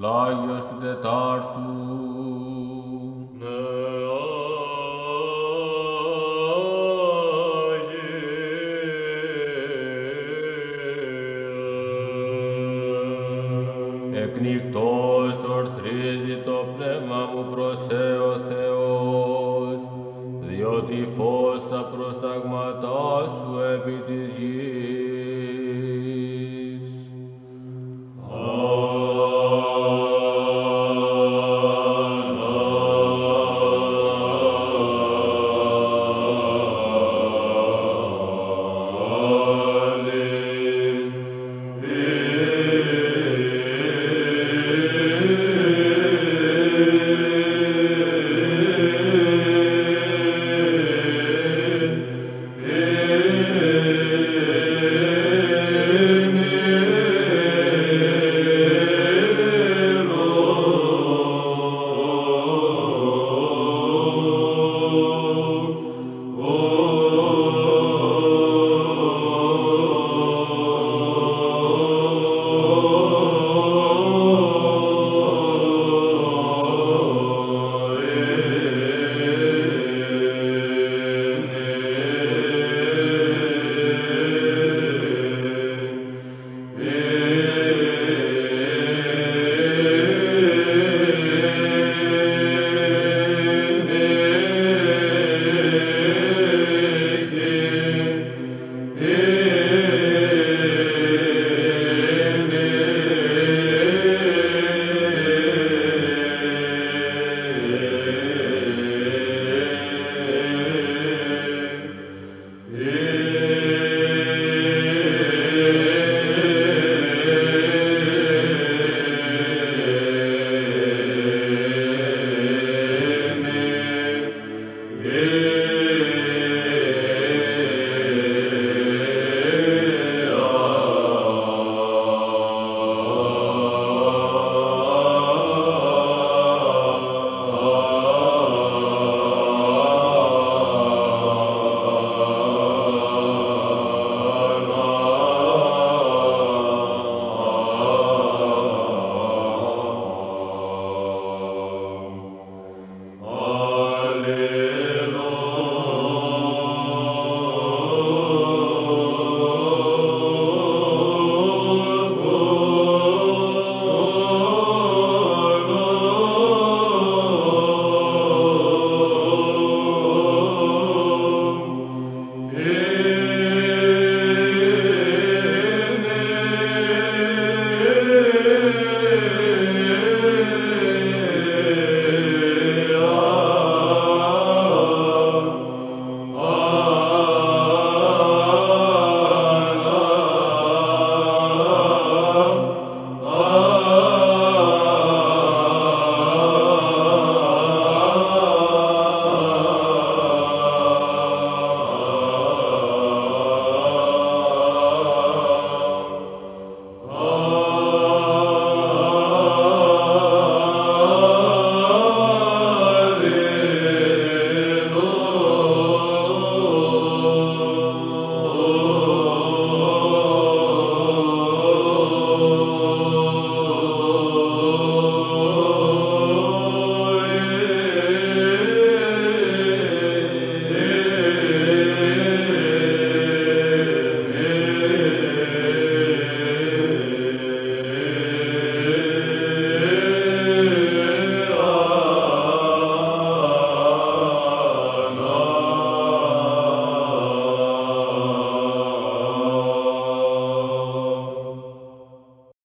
Πλάγιος του Τετάρτου, Εκνικτός ορθρίζει το πνεύμα μου προς ο Θεός, διότι φως τα προσταγματά σου επί της γης.